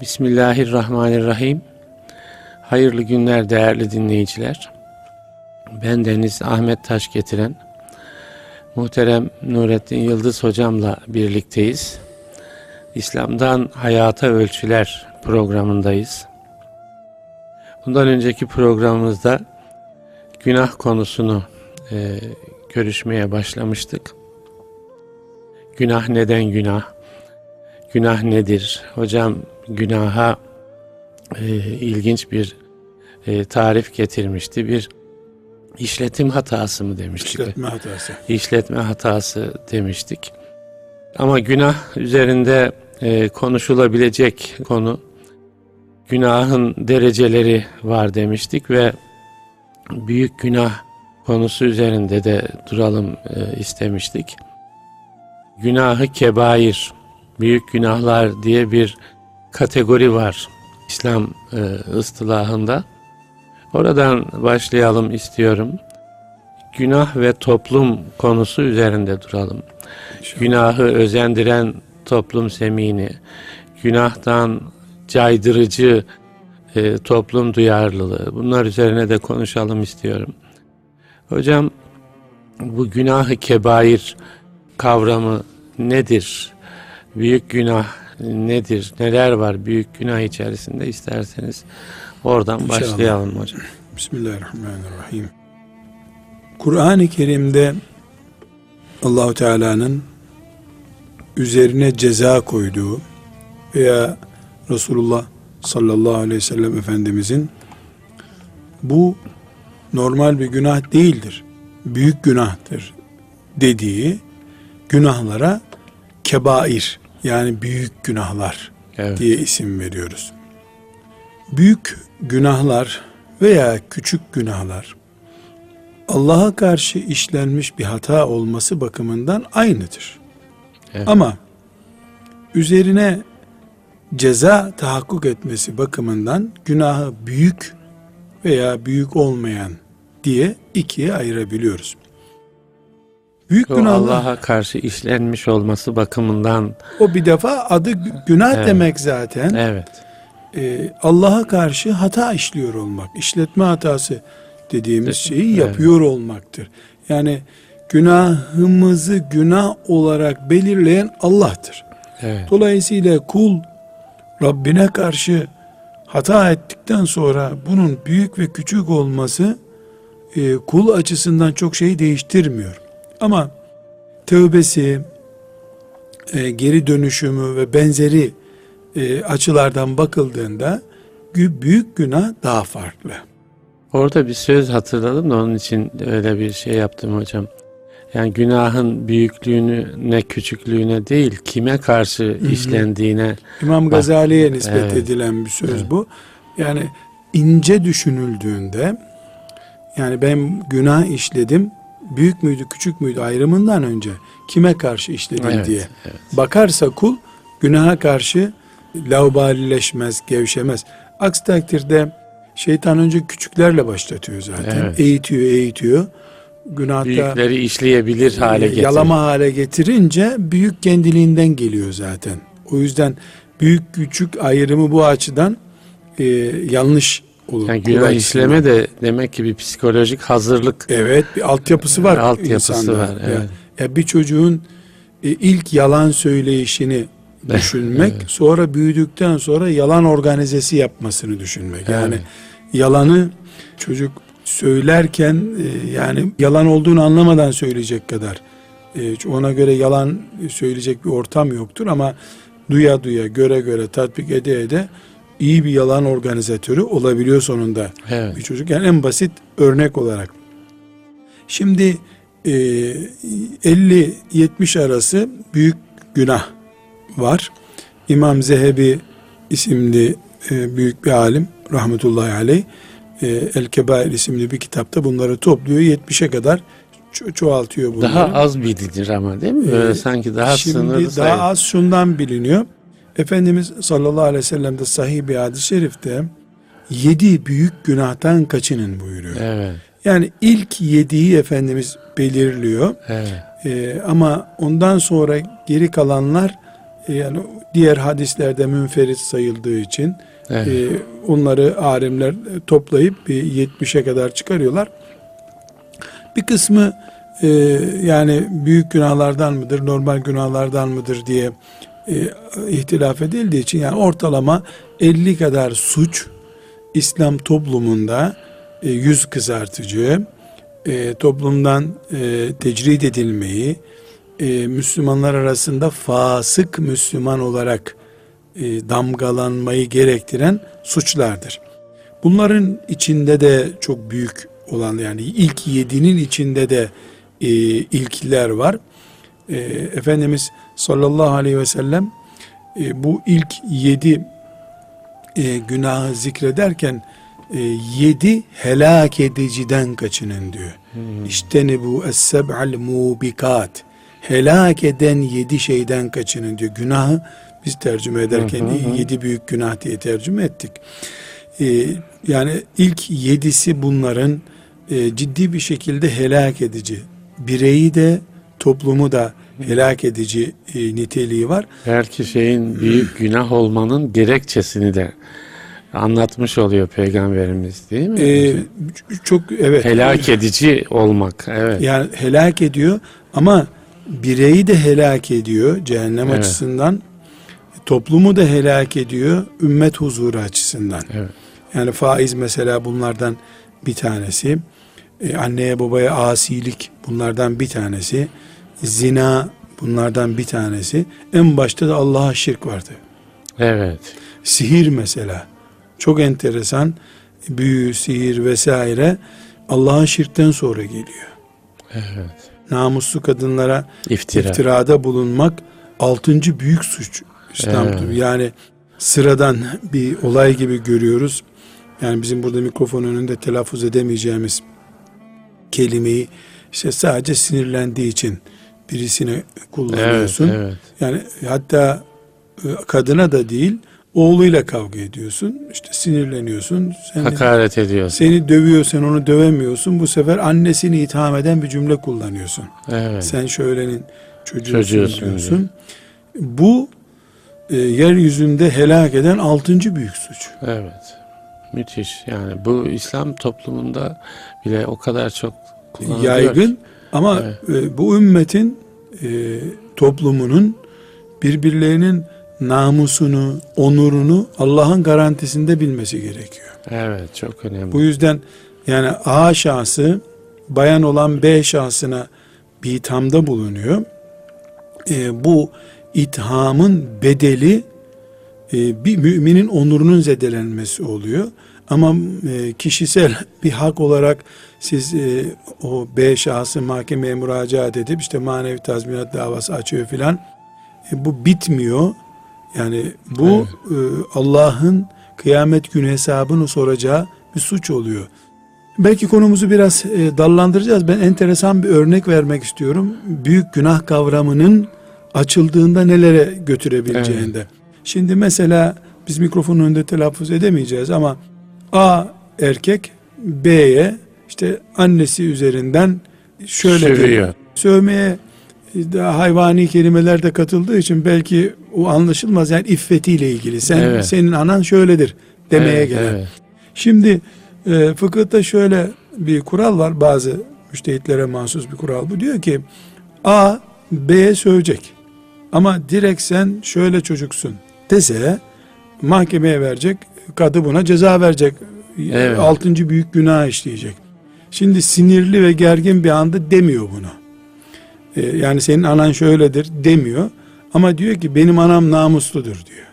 Bismillahirrahmanirrahim. Hayırlı günler değerli dinleyiciler. Ben Deniz Ahmet Taş getiren muhterem Nurettin Yıldız hocamla birlikteyiz. İslam'dan Hayata Ölçüler programındayız. Bundan önceki programımızda günah konusunu e, görüşmeye başlamıştık. Günah neden günah? Günah nedir? Hocam günaha e, ilginç bir e, tarif getirmişti. Bir işletim hatası mı demiştik? İşletme hatası. İşletme hatası demiştik. Ama günah üzerinde e, konuşulabilecek konu günahın dereceleri var demiştik ve büyük günah konusu üzerinde de duralım e, istemiştik. Günahı kebair, büyük günahlar diye bir kategori var İslam e, ıstılahında. Oradan başlayalım istiyorum. Günah ve toplum konusu üzerinde duralım. Günahı özendiren toplum semini, günahtan caydırıcı e, toplum duyarlılığı bunlar üzerine de konuşalım istiyorum. Hocam bu günahı kebair kavramı nedir? Büyük günah nedir? Neler var büyük günah içerisinde isterseniz oradan İnşallah. başlayalım hocam. Bismillahirrahmanirrahim. Kur'an-ı Kerim'de Allahu Teala'nın üzerine ceza koyduğu veya Resulullah sallallahu aleyhi ve sellem Efendimizin bu normal bir günah değildir. Büyük günahtır dediği günahlara kebair yani büyük günahlar Evet. diye isim veriyoruz. Büyük günahlar veya küçük günahlar Allah'a karşı işlenmiş bir hata olması bakımından aynıdır. Evet. Ama üzerine ceza tahakkuk etmesi bakımından günahı büyük veya büyük olmayan diye ikiye ayırabiliyoruz. Büyük O günahlar Allah'a karşı işlenmiş olması bakımından o bir defa adı gü- günah Evet. demek zaten. evet. Ee, Allah'a karşı hata işliyor olmak, işletme hatası dediğimiz şeyi Evet. yapıyor olmaktır. Yani günahımızı günah olarak belirleyen Allah'tır. Evet. Dolayısıyla kul Rabbine karşı hata ettikten sonra bunun büyük ve küçük olması e, kul açısından çok şey değiştirmiyor. Ama tövbesi, e, geri dönüşümü ve benzeri e, açılardan bakıldığında büyük günah daha farklı. Orada bir söz hatırladım da onun için öyle bir şey yaptım hocam. Yani günahın büyüklüğünü ne küçüklüğüne değil kime karşı hı. işlendiğine İmam Gazali'ye nispet evet. edilen bir söz Evet. bu. Yani ince düşünüldüğünde yani ben günah işledim büyük müydü küçük müydü ayrımından önce kime karşı işledim Evet, diye evet. bakarsa kul günaha karşı laubalileşmez, gevşemez. Aksi takdirde şeytan önce küçüklerle başlatıyor zaten. Evet. Eğitiyor, eğitiyor. Günahta büyükleri işleyebilir hale e, getir. yalama hale getirince büyük kendiliğinden geliyor zaten. O yüzden büyük küçük ayrımı bu açıdan e, yanlış olur. Yani günah işleme de demek ki bir psikolojik hazırlık Evet bir altyapısı var. Altyapısı insanda. var, evet. Ya, bir çocuğun e, ilk yalan söyleyişini düşünmek, Evet. sonra büyüdükten sonra yalan organizesi yapmasını düşünmek. Yani Evet. yalanı çocuk söylerken e, yani yalan olduğunu anlamadan söyleyecek kadar e, ona göre yalan söyleyecek bir ortam yoktur ama duya duya göre göre tatbik ede ede iyi bir yalan organizatörü olabiliyor sonunda Evet. bir çocuk yani en basit örnek olarak. Şimdi e, 50-70 arası büyük günah var. İmam Zehebi isimli e, büyük bir alim rahmetullahi aleyh e, El Kebair isimli bir kitapta bunları topluyor 70'e kadar ço- çoğaltıyor bunları. Daha az bilinir ama değil mi? Böyle Ee, sanki daha Şimdi sınırlı daha sayılır. az şundan biliniyor. Efendimiz sallallahu aleyhi ve sellem'de sahih bir hadis-i şerifte yedi büyük günahtan kaçının buyuruyor. Evet. Yani ilk yediği Efendimiz belirliyor. Evet. Ee, ama ondan sonra geri kalanlar e, yani diğer hadislerde münferit sayıldığı için Evet. e, onları alimler toplayıp bir 70'e kadar çıkarıyorlar. Bir kısmı e, yani büyük günahlardan mıdır, normal günahlardan mıdır diye e, ihtilaf edildiği için yani ortalama 50 kadar suç İslam toplumunda e, yüz kızartıcı, e, toplumdan e, tecrid edilmeyi, e, Müslümanlar arasında fasık Müslüman olarak damgalanmayı gerektiren suçlardır. Bunların içinde de çok büyük olan yani ilk yedinin içinde de e, ilkler var. Efendimiz sallallahu aleyhi ve sellem e, bu ilk yedi e, günahı zikrederken e, yedi helak ediciden kaçının diyor. İşte ne bu es-seb'al mubikat helak eden yedi şeyden kaçının diyor. Günahı biz tercüme ederken Hı hı hı. yedi büyük günah diye tercüme ettik. Ee, yani ilk yedisi bunların e, ciddi bir şekilde helak edici. Bireyi de toplumu da helak edici e, niteliği var. Belki şeyin büyük günah olmanın gerekçesini de anlatmış oluyor peygamberimiz değil mi? Ee, çok evet. Helak edici olmak. Evet. Yani helak ediyor ama bireyi de helak ediyor cehennem Evet. açısından. Toplumu da helak ediyor ümmet huzuru açısından. Evet. Yani faiz mesela bunlardan bir tanesi. Ee, anneye babaya asilik bunlardan bir tanesi. Zina bunlardan bir tanesi. En başta da Allah'a şirk vardı. Evet. Sihir mesela. Çok enteresan. Büyü, sihir vesaire Allah'a şirkten sonra geliyor. Evet. Namuslu kadınlara İftira. iftirada bulunmak altıncı büyük suç İslam'da. Evet. Yani sıradan bir olay gibi görüyoruz. Yani bizim burada mikrofon önünde telaffuz edemeyeceğimiz kelimeyi işte sadece sinirlendiği için birisine Evet, kullanıyorsun. evet. Yani hatta e, kadına da değil oğluyla kavga ediyorsun. İşte sinirleniyorsun. Seni, Hakaret ediyorsun. seni dövüyor sen onu dövemiyorsun. Bu sefer annesini itham eden bir cümle kullanıyorsun. Evet. Sen şöylenin çocuğusun, Çocuğusun diyorsun. Bu e, yeryüzünde helak eden altıncı büyük suç. Evet. Müthiş. Yani bu İslam toplumunda bile o kadar çok kullanılıyor. Yaygın ki. Ama e, bu ümmetin e, toplumunun birbirlerinin namusunu, onurunu Allah'ın garantisinde bilmesi gerekiyor. Evet, çok önemli. Bu yüzden yani A şahsı bayan olan B şahsına bir ithamda bulunuyor. E, bu ithamın bedeli e, bir müminin onurunun zedelenmesi oluyor. Ama e, kişisel bir hak olarak siz e, o B şahsı mahkemeye müracaat edip işte manevi tazminat davası açıyor filan. E, bu bitmiyor. Yani bu e, Allah'ın kıyamet günü hesabını soracağı bir suç oluyor. Belki konumuzu biraz e, dallandıracağız. Ben enteresan bir örnek vermek istiyorum. Büyük günah kavramının açıldığında nelere götürebileceğinde. Şimdi mesela biz mikrofonun önünde telaffuz edemeyeceğiz ama A erkek B'ye işte annesi üzerinden şöyle Sövüyor. diyor. Sövmeye daha hayvani kelimeler de katıldığı için belki o anlaşılmaz. Yani iffetiyle ilgili. Sen Evet. senin anan şöyledir demeye Evet, gelen. evet. Şimdi e, fıkıhta şöyle bir kural var. Bazı müştehitlere mahsus bir kural bu. Diyor ki A B'ye sövecek. Ama direkt sen şöyle çocuksun dese mahkemeye verecek. Kadı buna ceza verecek. Evet. Altıncı büyük günah işleyecek. Şimdi sinirli ve gergin bir anda demiyor bunu. E, yani senin anan şöyledir demiyor. Ama diyor ki benim anam namusludur diyor.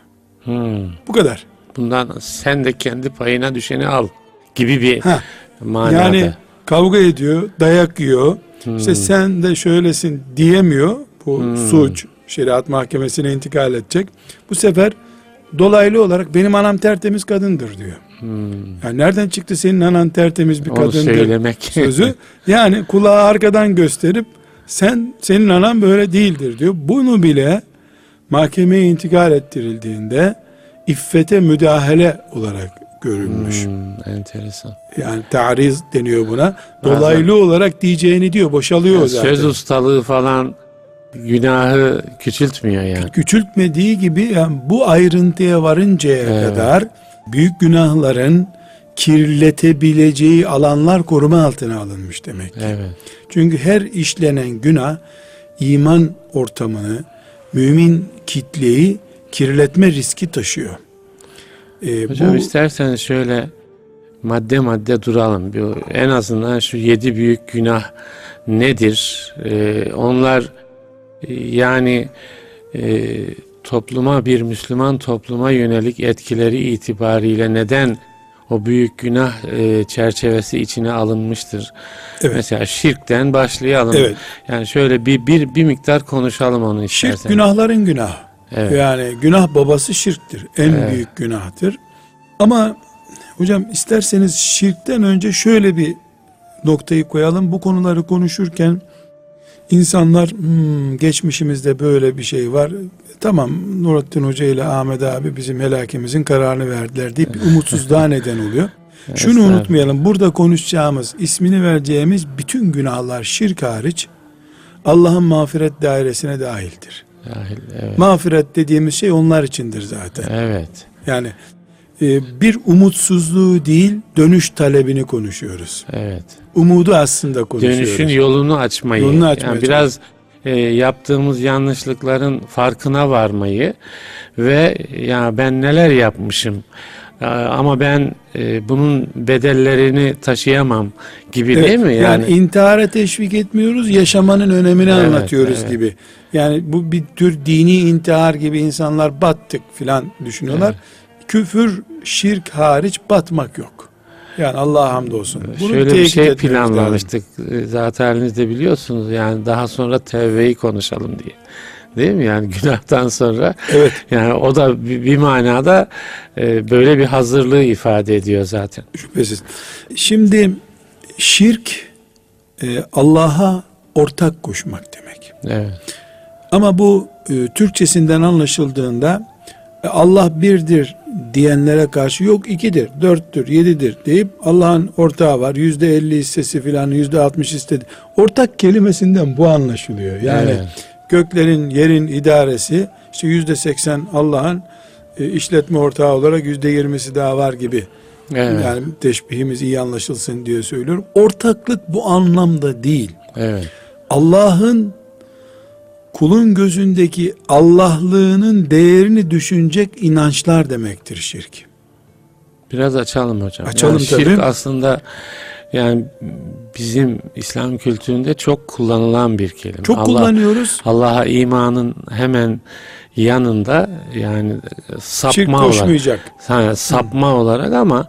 Hmm. Bu kadar. Bundan sen de kendi payına düşeni al gibi bir Ha, manada. Yani kavga ediyor, dayak yiyor. Hmm. İşte sen de şöylesin diyemiyor. Bu Hmm. suç şeriat mahkemesine intikal edecek. Bu sefer dolaylı olarak benim anam tertemiz kadındır diyor. Hmm. Yani nereden çıktı senin anan tertemiz bir Onu kadındır söylemek. sözü? Yani kulağı arkadan gösterip sen senin anan böyle değildir diyor. Bunu bile mahkemeye intikal ettirildiğinde iffete müdahale olarak görülmüş. Hmm, enteresan. Yani tariz deniyor buna. Dolaylı olarak diyeceğini diyor. Boşalıyor Yani zaten. söz ustalığı falan günahı küçültmüyor yani. Küçültmediği gibi yani bu ayrıntıya varıncaya Evet. kadar büyük günahların kirletebileceği alanlar koruma altına alınmış demek. Evet. Çünkü her işlenen günah iman ortamını, mümin kitleyi kirletme riski taşıyor. Ee, Hocam bu isterseniz şöyle madde madde duralım. En azından şu yedi büyük günah nedir? Ee, onlar yani e, topluma bir Müslüman topluma yönelik etkileri itibariyle neden o büyük günah e, çerçevesi içine alınmıştır? Evet. Mesela şirkten başlayalım. evet, Yani şöyle bir bir bir miktar konuşalım onu isterseniz. şirk günahların günahı. Evet. Yani günah babası şirktir. En Evet. büyük günahtır. Ama hocam isterseniz şirkten önce şöyle bir noktayı koyalım. Bu konuları konuşurken insanlar "Hmm, geçmişimizde böyle bir şey var. Tamam Nurattin Hoca ile Ahmet abi bizim helakimizin kararını verdiler deyip umutsuzluğa neden oluyor. Şunu unutmayalım. Burada konuşacağımız, ismini vereceğimiz bütün günahlar şirk hariç Allah'ın mağfiret dairesine dahildir. Dahil, evet. Mağfiret dediğimiz şey onlar içindir zaten. evet. Yani e, bir umutsuzluğu değil dönüş talebini konuşuyoruz. Evet. Umudu aslında konuşuyoruz. Dönüşün yolunu açmayı. Yolunu açmaya yani biraz e, yaptığımız yanlışlıkların farkına varmayı ve ya ben neler yapmışım ama ben e, bunun bedellerini taşıyamam gibi Evet, değil mi? Yani, Yani, intihara teşvik etmiyoruz, yaşamanın önemini Evet, anlatıyoruz evet. gibi. Yani bu bir tür dini intihar gibi insanlar battık filan düşünüyorlar. Küfür, şirk hariç batmak yok. Yani Allah'a hamdolsun. Bunu şöyle bir şey etmemiz lazım. planlamıştık. E, Zaten haliniz de biliyorsunuz yani daha sonra tevbeyi konuşalım diye. Değil mi? Yani günahtan sonra Evet. yani o da bir, bir manada e, böyle bir hazırlığı ifade ediyor zaten. Şüphesiz. Şimdi şirk e, Allah'a ortak koşmak demek. Evet. Ama bu e, Türkçesinden anlaşıldığında e, Allah birdir diyenlere karşı yok ikidir, dörttür, yedidir deyip Allah'ın ortağı var. Yüzde elli hissesi filan, yüzde altmış istedi. Ortak kelimesinden bu anlaşılıyor. Yani Evet. göklerin, yerin idaresi işte yüzde seksen Allah'ın e, işletme ortağı olarak yüzde yirmisi daha var gibi. Evet. Yani teşbihimiz iyi anlaşılsın diye söylüyorum. Ortaklık bu anlamda değil. Evet. Allah'ın kulun gözündeki Allahlığının değerini düşünecek inançlar demektir şirk. Biraz açalım hocam. Açalım yani şirk tabii. aslında yani bizim İslam kültüründe çok kullanılan bir kelime. Çok Allah, kullanıyoruz. Allah'a imanın hemen yanında yani Şirk sapma olarak, koşmayacak. ha, sapma olarak ama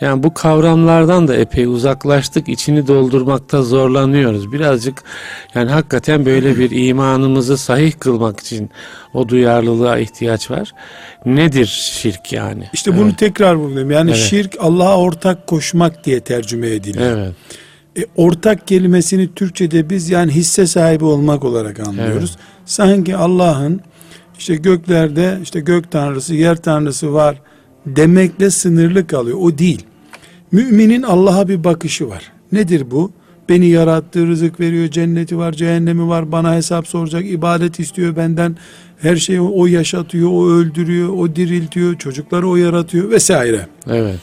yani bu kavramlardan da epey uzaklaştık. içini doldurmakta zorlanıyoruz. Birazcık yani hakikaten böyle bir imanımızı sahih kılmak için o duyarlılığa ihtiyaç var. Nedir şirk yani? İşte bunu tekrar vurgulayayım. Yani Evet. şirk Allah'a ortak koşmak diye tercüme ediliyor. Evet. E, ortak kelimesini Türkçe'de biz yani hisse sahibi olmak olarak anlıyoruz. Sanki Allah'ın işte göklerde işte gök tanrısı, yer tanrısı var demekle sınırlı kalıyor. O değil. Müminin Allah'a bir bakışı var. Nedir bu? Beni yarattı, rızık veriyor, cenneti var, cehennemi var, bana hesap soracak, ibadet istiyor benden. Her şeyi o yaşatıyor, o öldürüyor, o diriltiyor, çocukları o yaratıyor vesaire. Evet.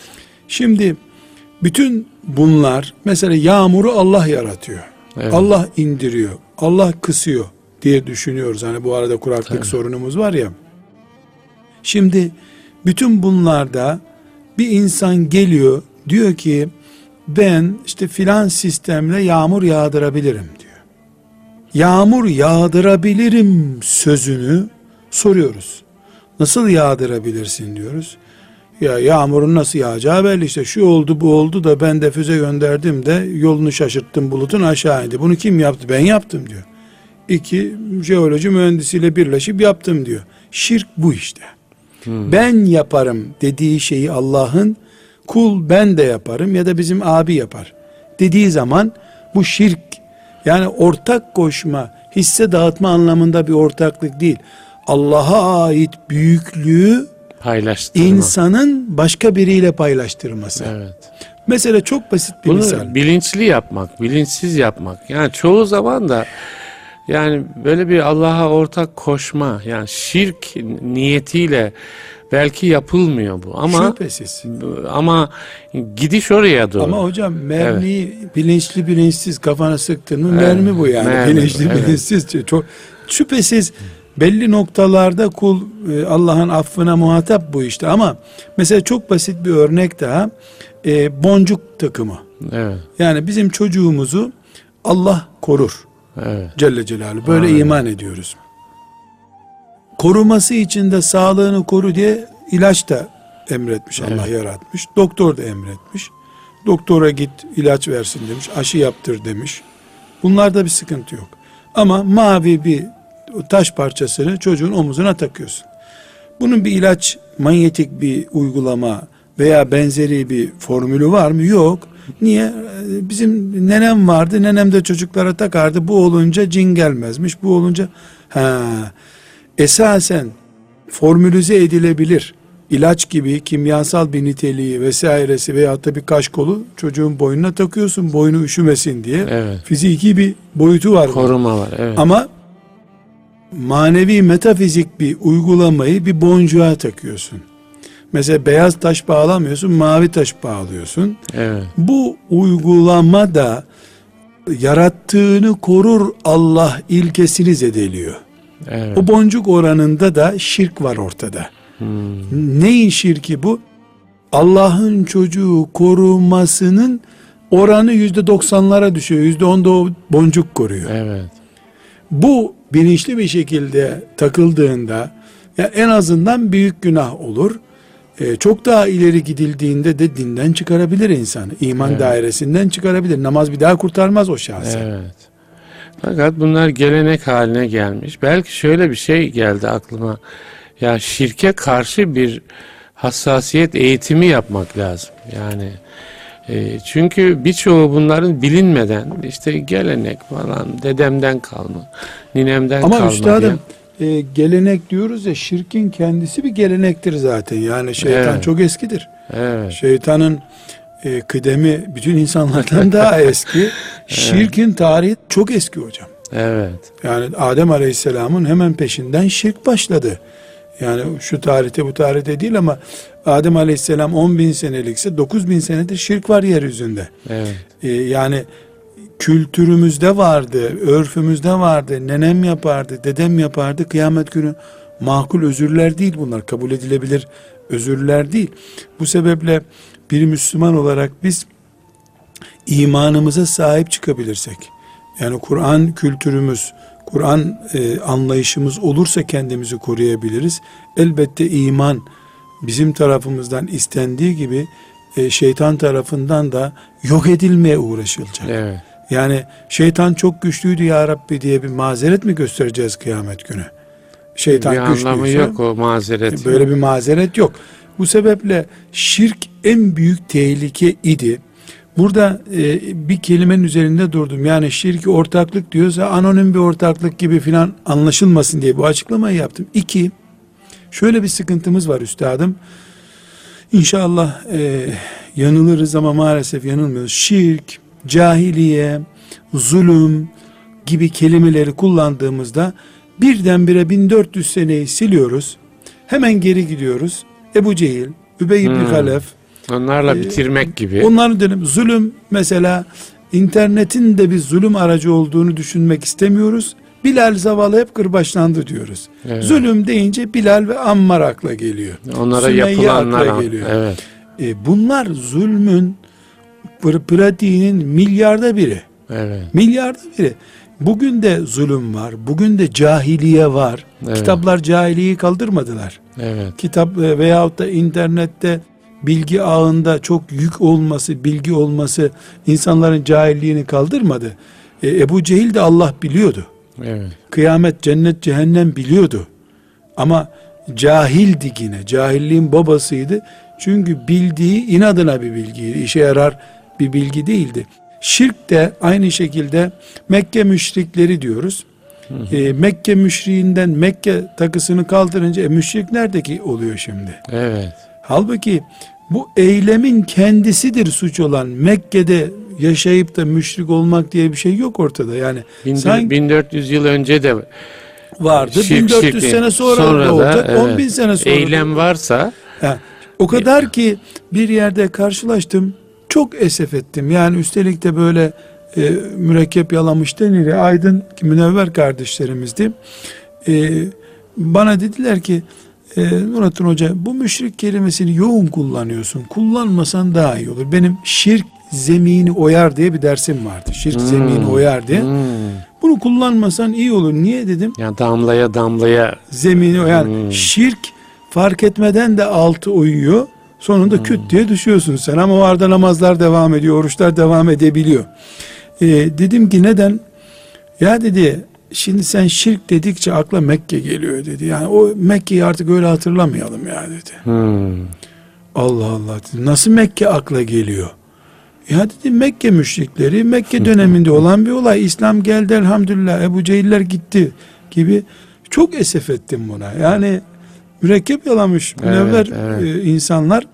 Şimdi bütün bunlar mesela yağmuru Allah yaratıyor. Evet. Allah indiriyor. Allah kısıyor diye düşünüyoruz. Hani bu arada kuraklık Tabii. sorunumuz var ya. Şimdi bütün bunlarda bir insan geliyor diyor ki ben işte filan sistemle yağmur yağdırabilirim diyor. Yağmur yağdırabilirim sözünü soruyoruz. Nasıl yağdırabilirsin diyoruz. Ya yağmurun nasıl yağacağı belli işte şu oldu bu oldu da ben de füze gönderdim de yolunu şaşırttım bulutun aşağı indi. Bunu kim yaptı? Ben yaptım diyor. İki jeoloji mühendisiyle birleşip yaptım diyor. Şirk bu işte. Ben yaparım dediği şeyi Allah'ın kul ben de yaparım ya da bizim abi yapar dediği zaman bu şirk yani ortak koşma hisse dağıtma anlamında bir ortaklık değil. Allah'a ait büyüklüğü Paylaştırma. insanın başka biriyle paylaştırması. Evet. Mesela çok basit bir Bunu misal. bilinçli yapmak, bilinçsiz yapmak. Yani çoğu zaman da Yani böyle bir Allah'a ortak koşma yani şirk niyetiyle belki yapılmıyor bu ama Şüphesiz. ama gidiş oraya doğru. Ama hocam mermiyi bilinçli bilinçsiz kafana sıktın mı mermi bu yani. mermi bilinçli evet. bilinçsiz. Çok şüphesiz belli noktalarda kul e, Allah'ın affına muhatap bu işte ama mesela çok basit bir örnek daha e, boncuk takımı. Evet, Yani bizim çocuğumuzu Allah korur. Evet, Celle Celaluhu. Böyle Aynen. iman ediyoruz. Koruması için de sağlığını koru diye ilaç da emretmiş Allah yaratmış. Doktor da emretmiş. Doktora git ilaç versin demiş. Aşı yaptır demiş. Bunlarda bir sıkıntı yok. Ama mavi bir taş parçasını çocuğun omuzuna takıyorsun. Bunun bir ilaç, manyetik bir uygulama veya benzeri bir formülü var mı? Yok. Niye? Ee, Bizim nenem vardı. Nenem de çocuklara takardı. Bu olunca cin gelmezmiş. Bu olunca ha esasen formülize edilebilir ilaç gibi kimyasal bir niteliği vesairesi veyahut da bir kaş kolu çocuğun boynuna takıyorsun boynu üşümesin diye. evet. Fiziki bir boyutu var. bunun. Koruma var. Evet. Ama manevi metafizik bir uygulamayı bir boncuğa takıyorsun. Mesela beyaz taş bağlamıyorsun, mavi taş bağlıyorsun. evet. Bu uygulama da yarattığını korur Allah ilkesini zedeliyor. Evet. O boncuk oranında da şirk var ortada. Hmm. Neyin şirki bu? Allah'ın çocuğu korumasının oranı yüzde doksanlara düşüyor. Yüzde onda o boncuk koruyor. Evet. Bu bilinçli bir şekilde takıldığında ya en azından büyük günah olur. Ee, çok daha ileri gidildiğinde de dinden çıkarabilir insanı. İman Evet. dairesinden çıkarabilir. Namaz bir daha kurtarmaz o şahsı. Evet. Fakat bunlar gelenek haline gelmiş. Belki şöyle bir şey geldi aklıma. Ya şirke karşı bir hassasiyet eğitimi yapmak lazım. Yani e, çünkü birçoğu bunların bilinmeden işte gelenek falan dedemden kalma, ninemden Ama kalma üstadım e, gelenek diyoruz ya şirkin kendisi bir gelenektir zaten. Yani şeytan Evet. çok eskidir. Evet. Şeytanın e, kıdemi bütün insanlardan daha eski. Şirkin tarihi çok eski hocam. Evet. Yani Adem Aleyhisselam'ın hemen peşinden şirk başladı. Yani şu tarihte bu tarihte değil ama Adem Aleyhisselam 10 bin senelikse 9 bin senedir şirk var yeryüzünde. Evet. Ee, yani kültürümüzde vardı, örfümüzde vardı, nenem yapardı, dedem yapardı. Kıyamet günü makul özürler değil bunlar, kabul edilebilir özürler değil. Bu sebeple bir Müslüman olarak biz imanımıza sahip çıkabilirsek, yani Kur'an kültürümüz, Kur'an e, anlayışımız olursa kendimizi koruyabiliriz. Elbette iman bizim tarafımızdan istendiği gibi e, şeytan tarafından da yok edilmeye uğraşılacak. Evet. Yani şeytan çok güçlüydü ya Rabbi diye bir mazeret mi göstereceğiz kıyamet günü? Şeytan bir anlamı güçlüyse yok o mazeret. böyle bir mazeret yok. Bu sebeple şirk en büyük tehlike idi. Burada e, bir kelimenin üzerinde durdum. Yani şirki ortaklık diyorsa anonim bir ortaklık gibi filan anlaşılmasın diye bu açıklamayı yaptım. İki, şöyle bir sıkıntımız var üstadım. İnşallah e, yanılırız ama maalesef yanılmıyoruz. Şirk, cahiliye, zulüm gibi kelimeleri kullandığımızda birdenbire 1400 seneyi siliyoruz. Hemen geri gidiyoruz. Ebu Cehil, Übey ibn Hmm. Halef, Onlarla Ee, bitirmek gibi. Onların dönem zulüm mesela internetin de bir zulüm aracı olduğunu düşünmek istemiyoruz. Bilal zavallı hep kırbaçlandı diyoruz. Evet. Zulüm deyince Bilal ve Ammar akla geliyor. Onlara Sümeyye yapılanlar akla geliyor. evet. E, bunlar zulmün pratiğinin milyarda biri. Evet. Milyarda biri. Bugün de zulüm var. Bugün de cahiliye var. Evet. Kitaplar cahiliyeyi kaldırmadılar. Evet. kitap e, veyahut da internette bilgi ağında çok yük olması, bilgi olması insanların cahilliğini kaldırmadı. E, Ebu Cehil de Allah biliyordu. Evet. Kıyamet, cennet, cehennem biliyordu. Ama cahildi yine. Cahilliğin babasıydı. Çünkü bildiği inadına bir bilgiydi. İşe yarar bir bilgi değildi. Şirk de aynı şekilde Mekke müşrikleri diyoruz. E, Mekke müşriğinden Mekke takısını kaldırınca e, müşrik neredeki oluyor şimdi? Evet. Halbuki bu eylemin kendisidir suç olan Mekke'de yaşayıp da müşrik olmak diye bir şey yok ortada. Yani Bin- sanki 1400 yıl önce de vardı. şirk- 1400 şirk- sene sonra, da olacak. 10 bin sene sonra. da eylem varsa Ha, o kadar ki bir yerde karşılaştım. Çok esef ettim. Yani üstelik de böyle e, mürekkep yalamış denir. Aydın münevver kardeşlerimizdi. E, bana dediler ki e, Nurattin Hoca bu müşrik kelimesini yoğun kullanıyorsun. Kullanmasan daha iyi olur. Benim şirk zemini oyar diye bir dersim vardı. Şirk Hmm. zemini oyar diye. hmm, Bunu kullanmasan iyi olur. Niye dedim? yani damlaya damlaya zemini o yani Hmm. şirk fark etmeden de altı uyuyor. Sonunda küt diye düşüyorsun sen ama o arada namazlar devam ediyor, oruçlar devam edebiliyor. Ee, dedim ki neden? Ya dedi şimdi sen şirk dedikçe akla Mekke geliyor dedi. Yani o Mekke'yi artık öyle hatırlamayalım ya dedi. hmm, Allah Allah dedi. Nasıl Mekke akla geliyor? Ya dedi Mekke müşrikleri Mekke döneminde olan bir olay. İslam geldi elhamdülillah Ebu Cehiller gitti gibi çok esef ettim buna. Yani mürekkep yalamış Evet, münevver evet. e, insanlar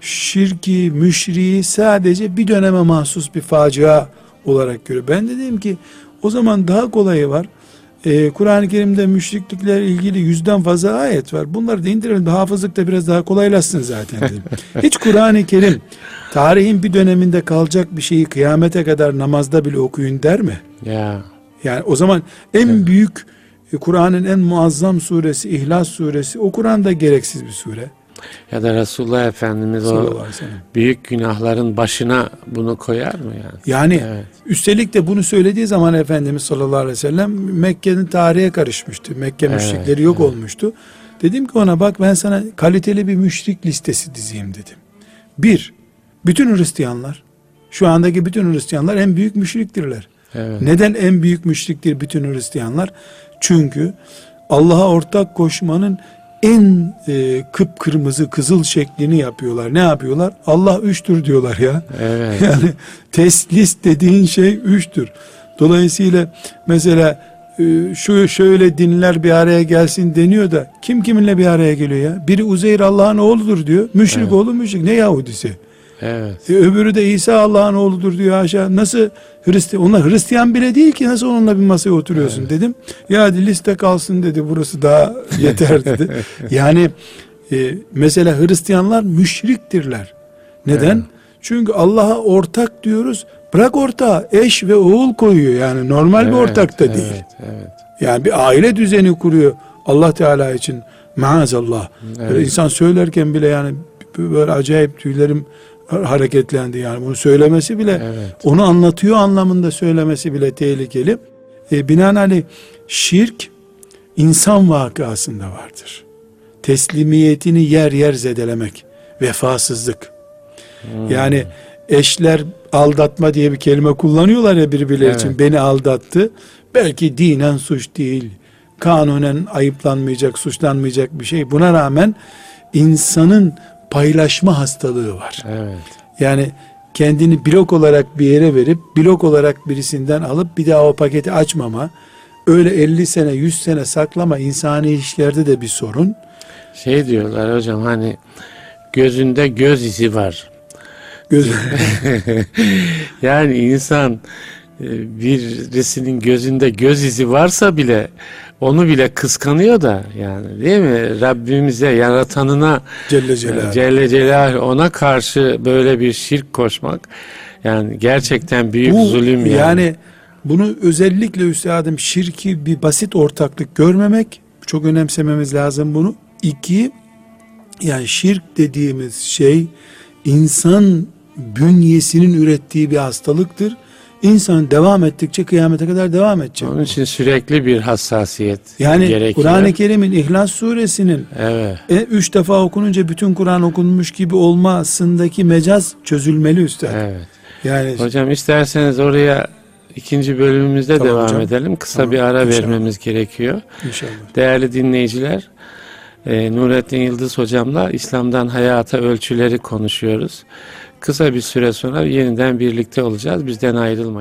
şirki, müşriği sadece bir döneme mahsus bir facia olarak görüyor. Ben de dedim ki o zaman daha kolayı var. Ee, Kur'an-ı Kerim'de müşriklikle ilgili yüzden fazla ayet var. Bunları da indirelim. Hafızlık da biraz daha kolaylaşsın zaten dedim. Hiç Kur'an-ı Kerim tarihin bir döneminde kalacak bir şeyi kıyamete kadar namazda bile okuyun der mi? ya Yani o zaman en büyük e, Kur'an'ın en muazzam suresi İhlas suresi o Kur'an'da gereksiz bir sure. ya da Resulullah Efendimiz Sallallahu o büyük günahların başına bunu koyar mı yani? Yani Evet. üstelik de bunu söylediği zaman Efendimiz sallallahu aleyhi ve sellem Mekke'nin tarihe karışmıştı. Mekke Evet, müşrikleri yok olmuştu. Dedim ki ona bak ben sana kaliteli bir müşrik listesi dizeyim dedim. Bir, bütün Hristiyanlar, şu andaki bütün Hristiyanlar en büyük müşriktirler. Evet. Neden en büyük müşriktir bütün Hristiyanlar? Çünkü Allah'a ortak koşmanın en e, kıpkırmızı kızıl şeklini yapıyorlar. Ne yapıyorlar? Allah üçtür diyorlar ya. Evet. Yani teslis dediğin şey üçtür. Dolayısıyla mesela e, şu şöyle dinler bir araya gelsin deniyor da kim kiminle bir araya geliyor ya? Biri Uzeyr Allah'ın oğludur diyor. Müşrik Evet. oğlu müşrik. Ne Yahudisi? Evet. E, öbürü de İsa Allah'ın oğludur diyor haşa. Nasıl Hristiyan? Onlar Hristiyan bile değil ki nasıl onunla bir masaya oturuyorsun dedim. Ya hadi liste kalsın dedi burası daha yeter dedi. yani e, mesela Hristiyanlar müşriktirler. Neden? Evet. Çünkü Allah'a ortak diyoruz. Bırak ortağı eş ve oğul koyuyor yani normal bir Evet, ortak da evet, değil. Evet. Yani bir aile düzeni kuruyor Allah Teala için maazallah. Böyle Evet. insan söylerken bile yani böyle acayip tüylerim hareketlendi yani bunu söylemesi bile Evet. onu anlatıyor anlamında söylemesi bile tehlikeli. E, binaenaleyh şirk insan vakasında vardır. Teslimiyetini yer yer zedelemek, vefasızlık. Hmm. Yani eşler aldatma diye bir kelime kullanıyorlar ya birbirleri Evet. için. Beni aldattı. Belki dinen suç değil. Kanunen ayıplanmayacak, suçlanmayacak bir şey. Buna rağmen insanın paylaşma hastalığı var. Evet. Yani kendini blok olarak bir yere verip blok olarak birisinden alıp bir daha o paketi açmama, öyle 50 sene 100 sene saklama insani ilişkilerde de bir sorun. Şey diyorlar hocam hani gözünde göz izi var. Göz, yani insan e, birisinin gözünde göz izi varsa bile onu bile kıskanıyor da yani değil mi? Rabbimize, yaratanına Celle Celaluhu. e, Celle Celaluhu ona karşı böyle bir şirk koşmak yani gerçekten büyük Bu zulüm yani. yani bunu özellikle üstadım şirki bir basit ortaklık görmemek çok önemsememiz lazım bunu. İki yani şirk dediğimiz şey insan bünyesinin ürettiği bir hastalıktır. İnsan devam ettikçe kıyamete kadar devam edecek. Onun için sürekli bir hassasiyet Yani gerekiyor. Kur'an-ı Kerim'in İhlas suresinin Evet. e, üç defa okununca bütün Kur'an okunmuş gibi olmasındaki mecaz çözülmeli üstad. Evet. Yani Hocam isterseniz oraya ikinci bölümümüzde Tamam devam hocam. edelim. Kısa Tamam, bir ara inşallah. vermemiz gerekiyor. inşallah. Değerli dinleyiciler, e, Nurettin Yıldız hocamla İslam'dan hayata ölçüleri konuşuyoruz. Kısa bir süre sonra yeniden birlikte olacağız. Bizden ayrılmayın.